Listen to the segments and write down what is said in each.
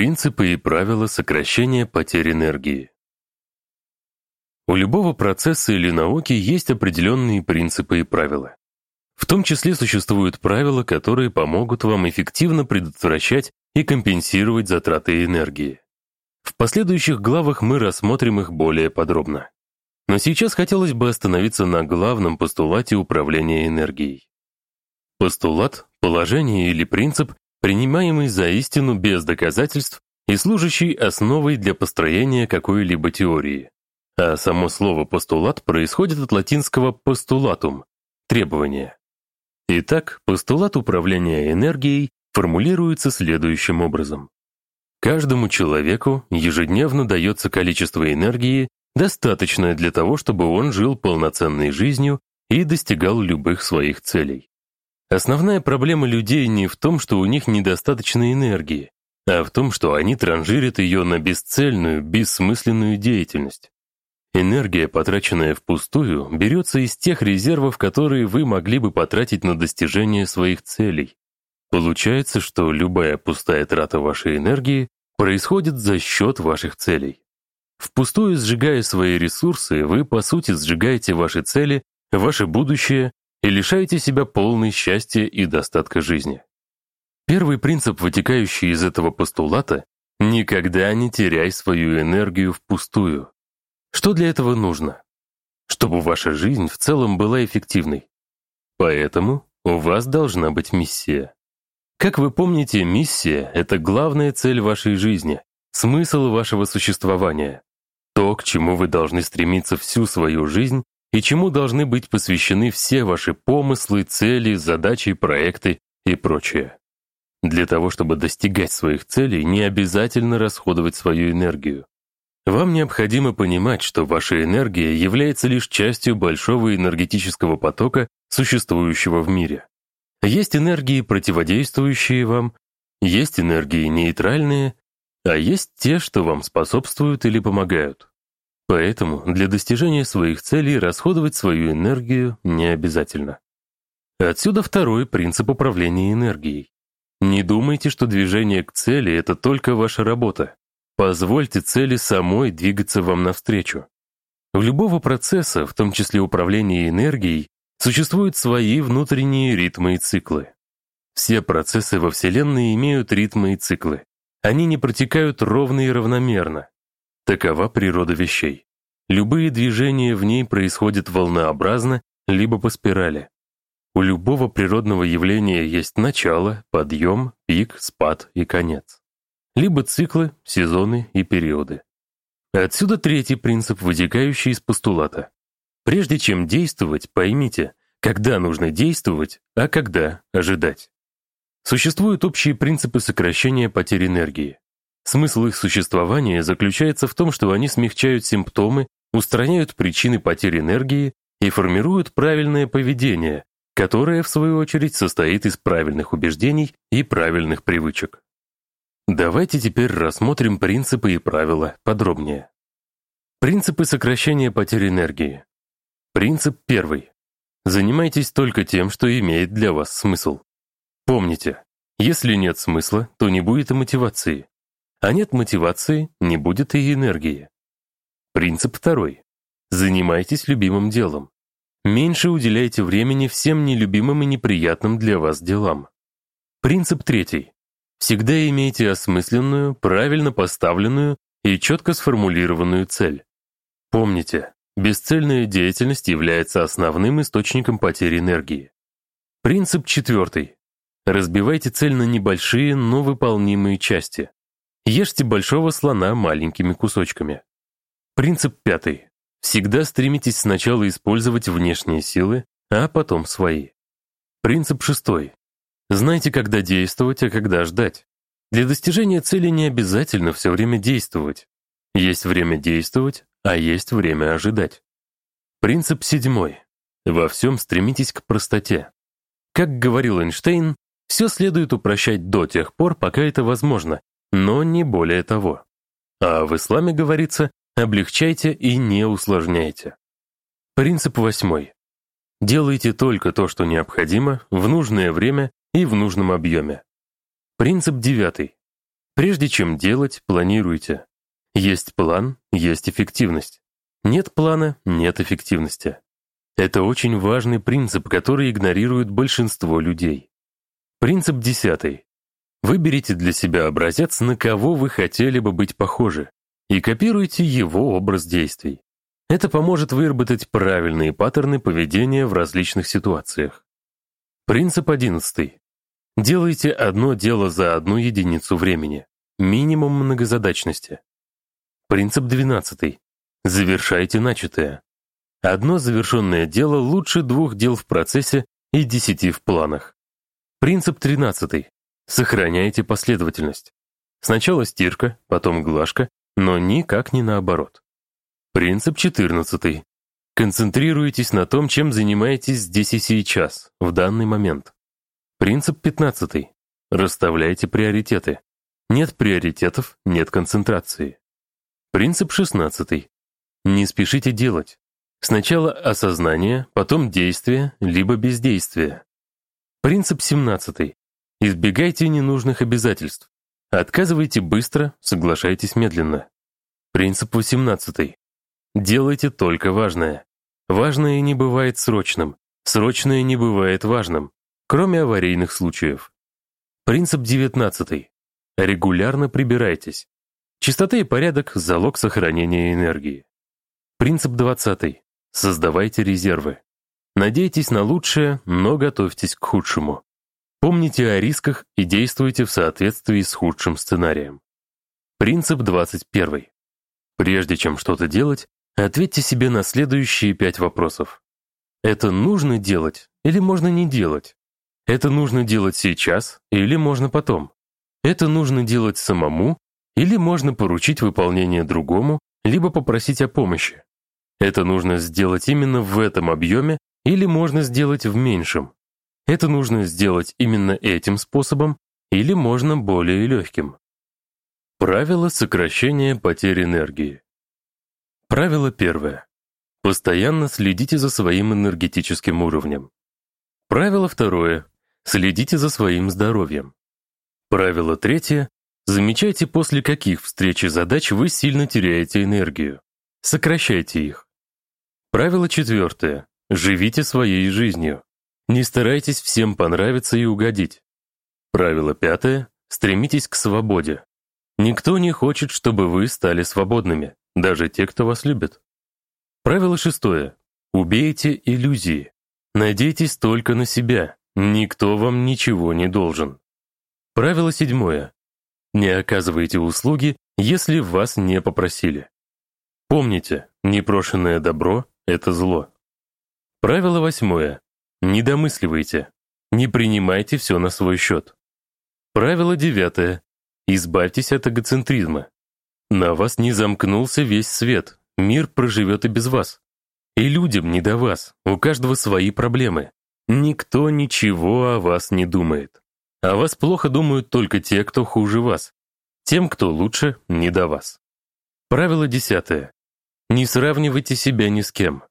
Принципы и правила сокращения потерь энергии. У любого процесса или науки есть определенные принципы и правила. В том числе существуют правила, которые помогут вам эффективно предотвращать и компенсировать затраты энергии. В последующих главах мы рассмотрим их более подробно. Но сейчас хотелось бы остановиться на главном постулате управления энергией. Постулат, положение или принцип, принимаемый за истину без доказательств и служащий основой для построения какой-либо теории. А само слово «постулат» происходит от латинского «postulatum» — требование. Итак, постулат управления энергией формулируется следующим образом. Каждому человеку ежедневно дается количество энергии, достаточное для того, чтобы он жил полноценной жизнью и достигал любых своих целей. Основная проблема людей не в том, что у них недостаточно энергии, а в том, что они транжирят ее на бесцельную, бессмысленную деятельность. Энергия, потраченная впустую, берется из тех резервов, которые вы могли бы потратить на достижение своих целей. Получается, что любая пустая трата вашей энергии происходит за счет ваших целей. Впустую сжигая свои ресурсы, вы, по сути, сжигаете ваши цели, ваше будущее и лишаете себя полной счастья и достатка жизни. Первый принцип, вытекающий из этого постулата — никогда не теряй свою энергию впустую. Что для этого нужно? Чтобы ваша жизнь в целом была эффективной. Поэтому у вас должна быть миссия. Как вы помните, миссия — это главная цель вашей жизни, смысл вашего существования. То, к чему вы должны стремиться всю свою жизнь и чему должны быть посвящены все ваши помыслы, цели, задачи, проекты и прочее. Для того, чтобы достигать своих целей, не обязательно расходовать свою энергию. Вам необходимо понимать, что ваша энергия является лишь частью большого энергетического потока, существующего в мире. Есть энергии, противодействующие вам, есть энергии нейтральные, а есть те, что вам способствуют или помогают. Поэтому для достижения своих целей расходовать свою энергию не обязательно. Отсюда второй принцип управления энергией. Не думайте, что движение к цели — это только ваша работа. Позвольте цели самой двигаться вам навстречу. У любого процесса, в том числе управления энергией, существуют свои внутренние ритмы и циклы. Все процессы во Вселенной имеют ритмы и циклы. Они не протекают ровно и равномерно. Такова природа вещей. Любые движения в ней происходят волнообразно, либо по спирали. У любого природного явления есть начало, подъем, пик, спад и конец. Либо циклы, сезоны и периоды. Отсюда третий принцип, вытекающий из постулата. Прежде чем действовать, поймите, когда нужно действовать, а когда ожидать. Существуют общие принципы сокращения потерь энергии. Смысл их существования заключается в том, что они смягчают симптомы, устраняют причины потери энергии и формируют правильное поведение, которое, в свою очередь, состоит из правильных убеждений и правильных привычек. Давайте теперь рассмотрим принципы и правила подробнее. Принципы сокращения потери энергии. Принцип первый. Занимайтесь только тем, что имеет для вас смысл. Помните, если нет смысла, то не будет и мотивации. А нет мотивации, не будет и энергии. Принцип второй. Занимайтесь любимым делом. Меньше уделяйте времени всем нелюбимым и неприятным для вас делам. Принцип третий. Всегда имейте осмысленную, правильно поставленную и четко сформулированную цель. Помните, бесцельная деятельность является основным источником потери энергии. Принцип четвертый. Разбивайте цель на небольшие, но выполнимые части. Ешьте большого слона маленькими кусочками. Принцип пятый. Всегда стремитесь сначала использовать внешние силы, а потом свои. Принцип шестой. Знайте, когда действовать, а когда ждать. Для достижения цели не обязательно все время действовать. Есть время действовать, а есть время ожидать. Принцип седьмой. Во всем стремитесь к простоте. Как говорил Эйнштейн, все следует упрощать до тех пор, пока это возможно, но не более того. А в исламе говорится облегчайте и не усложняйте. Принцип восьмой. Делайте только то, что необходимо, в нужное время и в нужном объеме. Принцип девятый. Прежде чем делать, планируйте. Есть план, есть эффективность. Нет плана, нет эффективности. Это очень важный принцип, который игнорирует большинство людей. Принцип десятый. Выберите для себя образец, на кого вы хотели бы быть похожи, и копируйте его образ действий. Это поможет выработать правильные паттерны поведения в различных ситуациях. Принцип одиннадцатый. Делайте одно дело за одну единицу времени. Минимум многозадачности. Принцип двенадцатый. Завершайте начатое. Одно завершенное дело лучше двух дел в процессе и десяти в планах. Принцип тринадцатый. Сохраняйте последовательность. Сначала стирка, потом глажка, но никак не наоборот. Принцип 14. Концентрируйтесь на том, чем занимаетесь здесь и сейчас, в данный момент. Принцип 15. Расставляйте приоритеты. Нет приоритетов, нет концентрации. Принцип 16. Не спешите делать. Сначала осознание, потом действие, либо бездействие. Принцип 17. Избегайте ненужных обязательств. Отказывайте быстро, соглашайтесь медленно. Принцип 18. Делайте только важное. Важное не бывает срочным, срочное не бывает важным, кроме аварийных случаев. Принцип 19. Регулярно прибирайтесь. Чистота и порядок – залог сохранения энергии. Принцип 20. Создавайте резервы. Надейтесь на лучшее, но готовьтесь к худшему. Помните о рисках и действуйте в соответствии с худшим сценарием. Принцип 21. Прежде чем что-то делать, ответьте себе на следующие пять вопросов. Это нужно делать или можно не делать? Это нужно делать сейчас или можно потом? Это нужно делать самому или можно поручить выполнение другому, либо попросить о помощи? Это нужно сделать именно в этом объеме или можно сделать в меньшем? Это нужно сделать именно этим способом или можно более легким. Правило сокращения потерь энергии. Правило первое. Постоянно следите за своим энергетическим уровнем. Правило второе. Следите за своим здоровьем. Правило третье. Замечайте, после каких встреч и задач вы сильно теряете энергию. Сокращайте их. Правило четвертое. Живите своей жизнью. Не старайтесь всем понравиться и угодить. Правило пятое. Стремитесь к свободе. Никто не хочет, чтобы вы стали свободными, даже те, кто вас любит. Правило шестое. Убейте иллюзии. Надейтесь только на себя. Никто вам ничего не должен. Правило седьмое. Не оказывайте услуги, если вас не попросили. Помните, непрошенное добро — это зло. Правило восьмое. Не домысливайте. Не принимайте все на свой счет. Правило девятое. Избавьтесь от эгоцентризма. На вас не замкнулся весь свет, мир проживет и без вас. И людям не до вас, у каждого свои проблемы. Никто ничего о вас не думает. О вас плохо думают только те, кто хуже вас. Тем, кто лучше, не до вас. Правило десятое. Не сравнивайте себя ни с кем.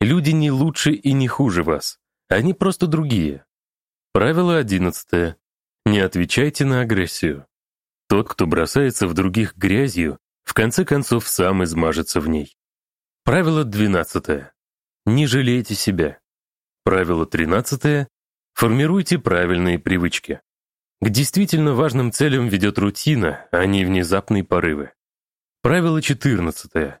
Люди не лучше и не хуже вас. Они просто другие. Правило одиннадцатое. Не отвечайте на агрессию. Тот, кто бросается в других грязью, в конце концов сам измажется в ней. Правило двенадцатое. Не жалейте себя. Правило тринадцатое. Формируйте правильные привычки. К действительно важным целям ведет рутина, а не внезапные порывы. Правило четырнадцатое.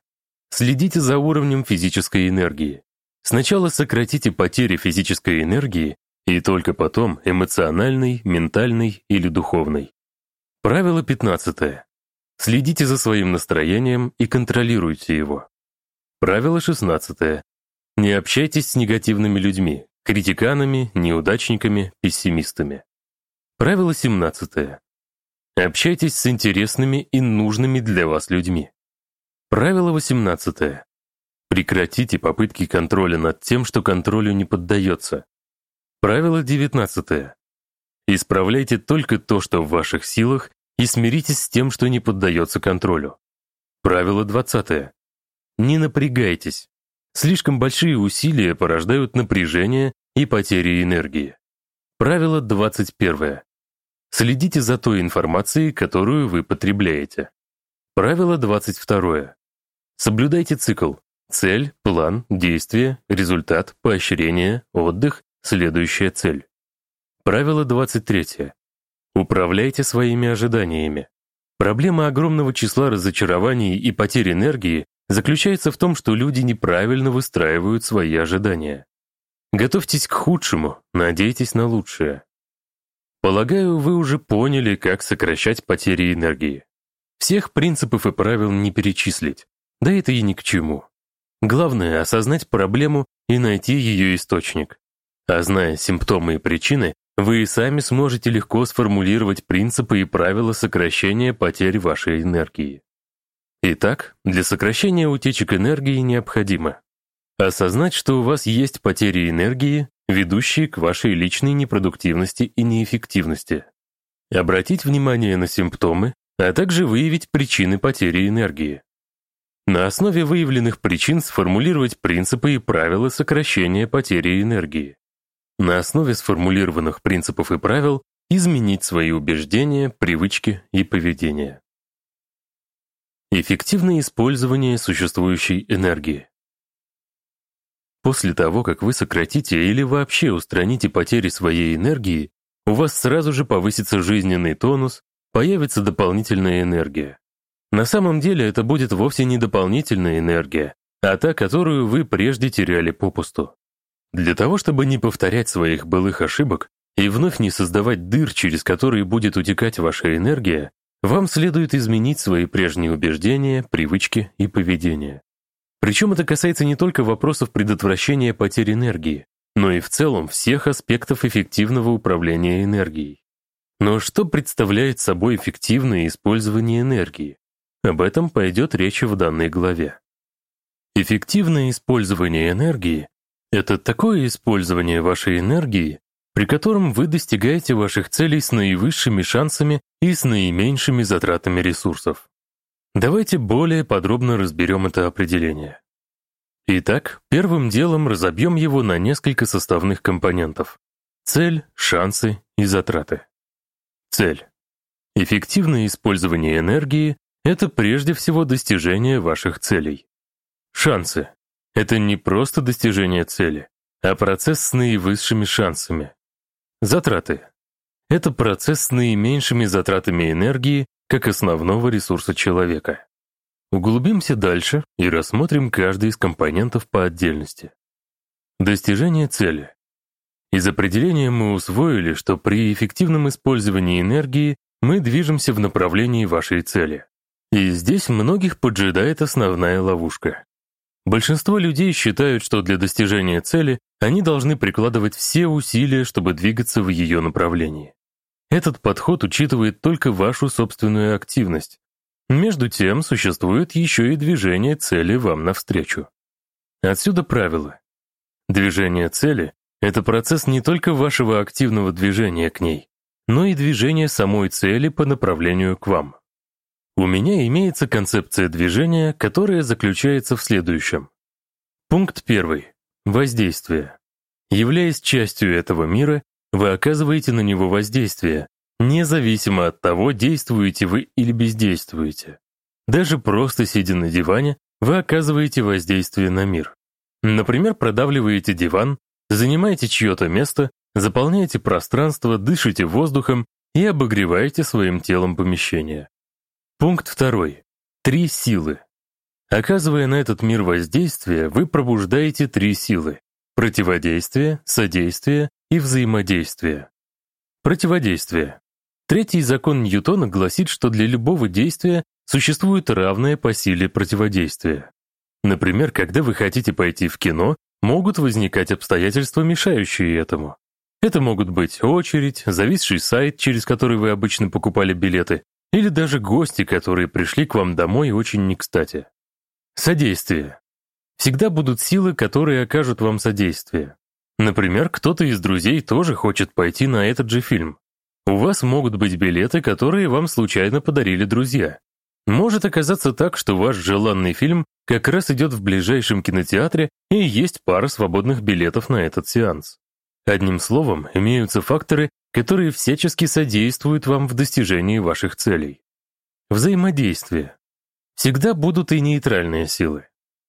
Следите за уровнем физической энергии. Сначала сократите потери физической энергии, и только потом эмоциональной, ментальной или духовной. Правило 15. Следите за своим настроением и контролируйте его. Правило 16. Не общайтесь с негативными людьми, критиканами, неудачниками, пессимистами. Правило 17. Общайтесь с интересными и нужными для вас людьми. Правило 18. Прекратите попытки контроля над тем, что контролю не поддается. Правило 19. Исправляйте только то, что в ваших силах, и смиритесь с тем, что не поддается контролю. Правило 20. Не напрягайтесь. Слишком большие усилия порождают напряжение и потери энергии. Правило 21. Следите за той информацией, которую вы потребляете. Правило 22. Соблюдайте цикл. Цель, план, действие, результат, поощрение, отдых, следующая цель. Правило 23. Управляйте своими ожиданиями. Проблема огромного числа разочарований и потерь энергии заключается в том, что люди неправильно выстраивают свои ожидания. Готовьтесь к худшему, надейтесь на лучшее. Полагаю, вы уже поняли, как сокращать потери энергии. Всех принципов и правил не перечислить, да это и ни к чему. Главное — осознать проблему и найти ее источник. А зная симптомы и причины, вы и сами сможете легко сформулировать принципы и правила сокращения потерь вашей энергии. Итак, для сокращения утечек энергии необходимо осознать, что у вас есть потери энергии, ведущие к вашей личной непродуктивности и неэффективности. Обратить внимание на симптомы, а также выявить причины потери энергии. На основе выявленных причин сформулировать принципы и правила сокращения потери энергии. На основе сформулированных принципов и правил изменить свои убеждения, привычки и поведение. Эффективное использование существующей энергии. После того, как вы сократите или вообще устраните потери своей энергии, у вас сразу же повысится жизненный тонус, появится дополнительная энергия. На самом деле это будет вовсе не дополнительная энергия, а та, которую вы прежде теряли попусту. Для того, чтобы не повторять своих былых ошибок и вновь не создавать дыр, через которые будет утекать ваша энергия, вам следует изменить свои прежние убеждения, привычки и поведение. Причем это касается не только вопросов предотвращения потери энергии, но и в целом всех аспектов эффективного управления энергией. Но что представляет собой эффективное использование энергии? Об этом пойдет речь в данной главе. Эффективное использование энергии — это такое использование вашей энергии, при котором вы достигаете ваших целей с наивысшими шансами и с наименьшими затратами ресурсов. Давайте более подробно разберем это определение. Итак, первым делом разобьем его на несколько составных компонентов. Цель, шансы и затраты. Цель. Эффективное использование энергии — это прежде всего достижение ваших целей. Шансы. Это не просто достижение цели, а процесс с наивысшими шансами. Затраты. Это процесс с наименьшими затратами энергии как основного ресурса человека. Углубимся дальше и рассмотрим каждый из компонентов по отдельности. Достижение цели. Из определения мы усвоили, что при эффективном использовании энергии мы движемся в направлении вашей цели. И здесь многих поджидает основная ловушка. Большинство людей считают, что для достижения цели они должны прикладывать все усилия, чтобы двигаться в ее направлении. Этот подход учитывает только вашу собственную активность. Между тем, существует еще и движение цели вам навстречу. Отсюда правило. Движение цели — это процесс не только вашего активного движения к ней, но и движения самой цели по направлению к вам. У меня имеется концепция движения, которая заключается в следующем. Пункт первый. Воздействие. Являясь частью этого мира, вы оказываете на него воздействие, независимо от того, действуете вы или бездействуете. Даже просто сидя на диване, вы оказываете воздействие на мир. Например, продавливаете диван, занимаете чье-то место, заполняете пространство, дышите воздухом и обогреваете своим телом помещение. Пункт второй. Три силы. Оказывая на этот мир воздействие, вы пробуждаете три силы – противодействие, содействие и взаимодействие. Противодействие. Третий закон Ньютона гласит, что для любого действия существует равное по силе противодействие. Например, когда вы хотите пойти в кино, могут возникать обстоятельства, мешающие этому. Это могут быть очередь, зависший сайт, через который вы обычно покупали билеты, или даже гости, которые пришли к вам домой очень не кстати. Содействие. Всегда будут силы, которые окажут вам содействие. Например, кто-то из друзей тоже хочет пойти на этот же фильм. У вас могут быть билеты, которые вам случайно подарили друзья. Может оказаться так, что ваш желанный фильм как раз идет в ближайшем кинотеатре и есть пара свободных билетов на этот сеанс. Одним словом, имеются факторы, которые всячески содействуют вам в достижении ваших целей. Взаимодействие. Всегда будут и нейтральные силы.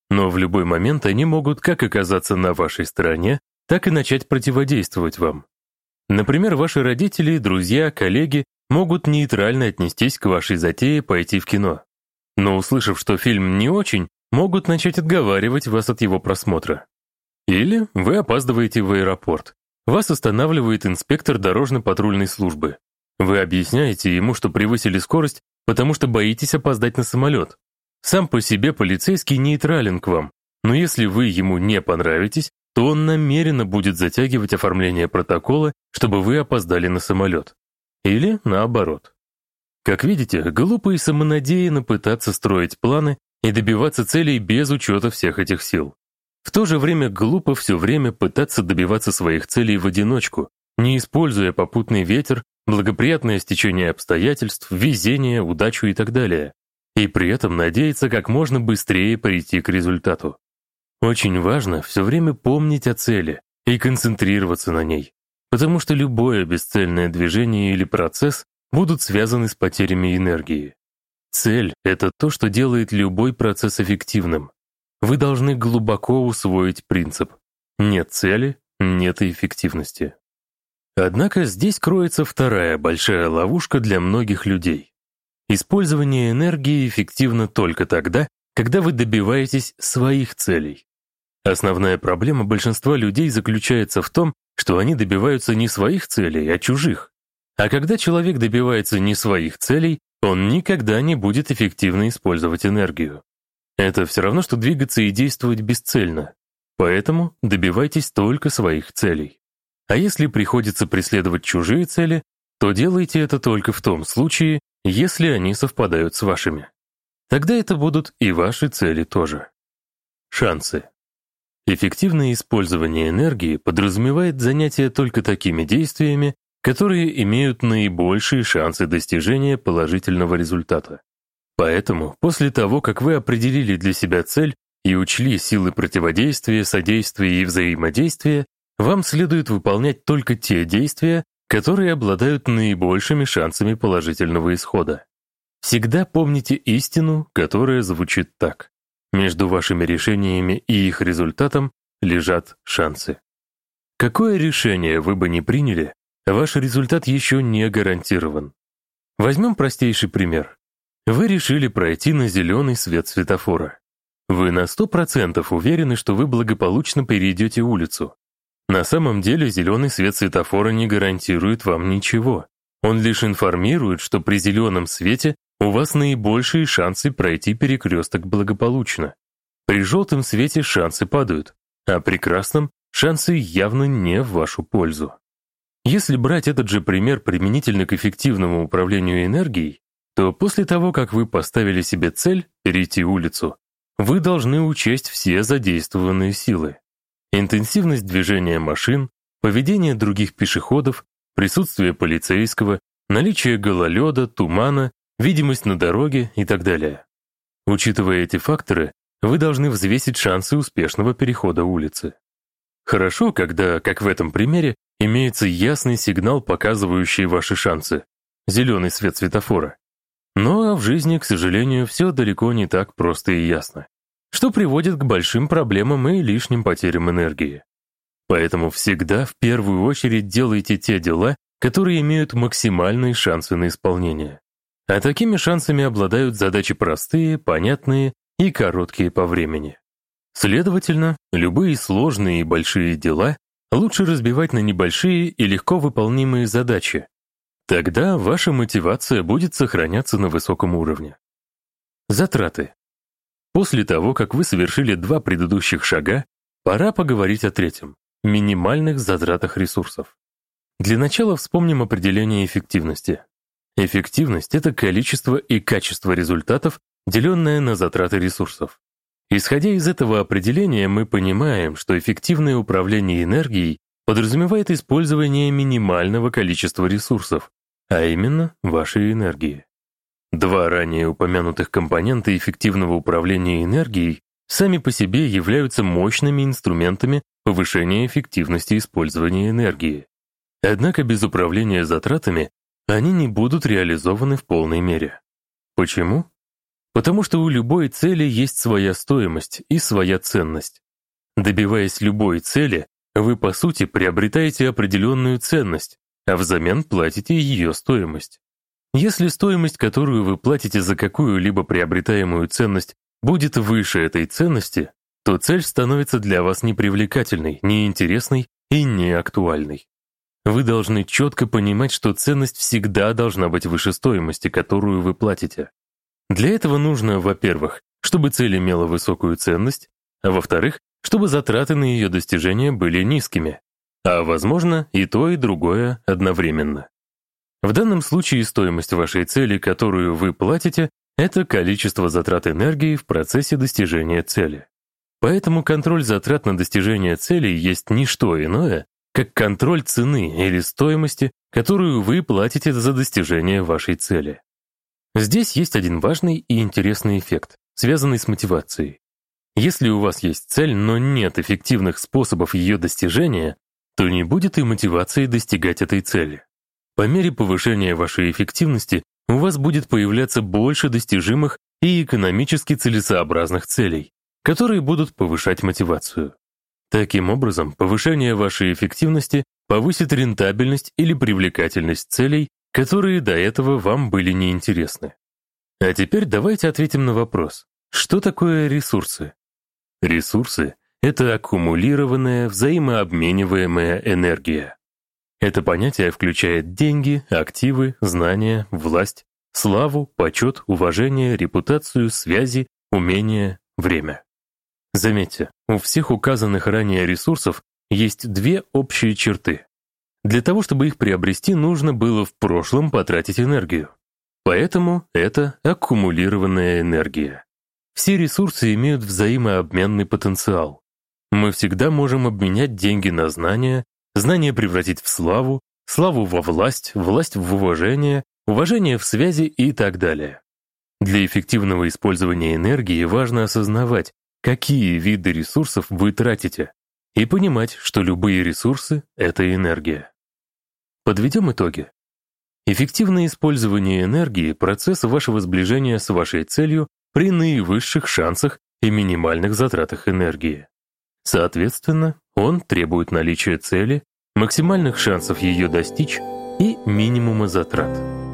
Но в любой момент они могут как оказаться на вашей стороне, так и начать противодействовать вам. Например, ваши родители, друзья, коллеги могут нейтрально отнестись к вашей затее пойти в кино. Но услышав, что фильм не очень, могут начать отговаривать вас от его просмотра. Или вы опаздываете в аэропорт. Вас останавливает инспектор дорожно-патрульной службы. Вы объясняете ему, что превысили скорость, потому что боитесь опоздать на самолет. Сам по себе полицейский нейтрален к вам, но если вы ему не понравитесь, то он намеренно будет затягивать оформление протокола, чтобы вы опоздали на самолет. Или наоборот. Как видите, глупо и самонадеянно пытаться строить планы и добиваться целей без учета всех этих сил. В то же время глупо все время пытаться добиваться своих целей в одиночку, не используя попутный ветер, благоприятное стечение обстоятельств, везение, удачу и так далее и при этом надеяться как можно быстрее прийти к результату. Очень важно все время помнить о цели и концентрироваться на ней, потому что любое бесцельное движение или процесс будут связаны с потерями энергии. Цель — это то, что делает любой процесс эффективным. Вы должны глубоко усвоить принцип «нет цели, нет эффективности». Однако здесь кроется вторая большая ловушка для многих людей. Использование энергии эффективно только тогда, когда вы добиваетесь своих целей. Основная проблема большинства людей заключается в том, что они добиваются не своих целей, а чужих. А когда человек добивается не своих целей, он никогда не будет эффективно использовать энергию. Это все равно, что двигаться и действовать бесцельно. Поэтому добивайтесь только своих целей. А если приходится преследовать чужие цели, то делайте это только в том случае, если они совпадают с вашими. Тогда это будут и ваши цели тоже. Шансы. Эффективное использование энергии подразумевает занятие только такими действиями, которые имеют наибольшие шансы достижения положительного результата. Поэтому, после того, как вы определили для себя цель и учли силы противодействия, содействия и взаимодействия, вам следует выполнять только те действия, которые обладают наибольшими шансами положительного исхода. Всегда помните истину, которая звучит так. Между вашими решениями и их результатом лежат шансы. Какое решение вы бы ни приняли, ваш результат еще не гарантирован. Возьмем простейший пример. Вы решили пройти на зеленый свет светофора. Вы на 100% уверены, что вы благополучно перейдете улицу. На самом деле зеленый свет светофора не гарантирует вам ничего. Он лишь информирует, что при зеленом свете у вас наибольшие шансы пройти перекресток благополучно. При желтом свете шансы падают, а при красном шансы явно не в вашу пользу. Если брать этот же пример применительно к эффективному управлению энергией, то после того, как вы поставили себе цель перейти улицу, вы должны учесть все задействованные силы. Интенсивность движения машин, поведение других пешеходов, присутствие полицейского, наличие гололеда, тумана, видимость на дороге и так далее. Учитывая эти факторы, вы должны взвесить шансы успешного перехода улицы. Хорошо, когда, как в этом примере, имеется ясный сигнал, показывающий ваши шансы, зеленый свет светофора. Но в жизни, к сожалению, все далеко не так просто и ясно что приводит к большим проблемам и лишним потерям энергии. Поэтому всегда в первую очередь делайте те дела, которые имеют максимальные шансы на исполнение. А такими шансами обладают задачи простые, понятные и короткие по времени. Следовательно, любые сложные и большие дела лучше разбивать на небольшие и легко выполнимые задачи. Тогда ваша мотивация будет сохраняться на высоком уровне. Затраты. После того, как вы совершили два предыдущих шага, пора поговорить о третьем — минимальных затратах ресурсов. Для начала вспомним определение эффективности. Эффективность — это количество и качество результатов, деленное на затраты ресурсов. Исходя из этого определения, мы понимаем, что эффективное управление энергией подразумевает использование минимального количества ресурсов, а именно вашей энергии. Два ранее упомянутых компонента эффективного управления энергией сами по себе являются мощными инструментами повышения эффективности использования энергии. Однако без управления затратами они не будут реализованы в полной мере. Почему? Потому что у любой цели есть своя стоимость и своя ценность. Добиваясь любой цели, вы, по сути, приобретаете определенную ценность, а взамен платите ее стоимость. Если стоимость, которую вы платите за какую-либо приобретаемую ценность, будет выше этой ценности, то цель становится для вас непривлекательной, неинтересной и неактуальной. Вы должны четко понимать, что ценность всегда должна быть выше стоимости, которую вы платите. Для этого нужно, во-первых, чтобы цель имела высокую ценность, а во-вторых, чтобы затраты на ее достижение были низкими, а, возможно, и то, и другое одновременно. В данном случае стоимость вашей цели, которую вы платите, это количество затрат энергии в процессе достижения цели. Поэтому контроль затрат на достижение цели есть не что иное, как контроль цены или стоимости, которую вы платите за достижение вашей цели. Здесь есть один важный и интересный эффект, связанный с мотивацией. Если у вас есть цель, но нет эффективных способов ее достижения, то не будет и мотивации достигать этой цели. По мере повышения вашей эффективности у вас будет появляться больше достижимых и экономически целесообразных целей, которые будут повышать мотивацию. Таким образом, повышение вашей эффективности повысит рентабельность или привлекательность целей, которые до этого вам были неинтересны. А теперь давайте ответим на вопрос, что такое ресурсы? Ресурсы — это аккумулированная, взаимообмениваемая энергия. Это понятие включает деньги, активы, знания, власть, славу, почет, уважение, репутацию, связи, умения, время. Заметьте, у всех указанных ранее ресурсов есть две общие черты. Для того, чтобы их приобрести, нужно было в прошлом потратить энергию. Поэтому это аккумулированная энергия. Все ресурсы имеют взаимообменный потенциал. Мы всегда можем обменять деньги на знания, знания превратить в славу, славу во власть, власть в уважение, уважение в связи и так далее. Для эффективного использования энергии важно осознавать, какие виды ресурсов вы тратите, и понимать, что любые ресурсы — это энергия. Подведем итоги. Эффективное использование энергии — процесс вашего сближения с вашей целью при наивысших шансах и минимальных затратах энергии. Соответственно, он требует наличия цели, максимальных шансов ее достичь и минимума затрат.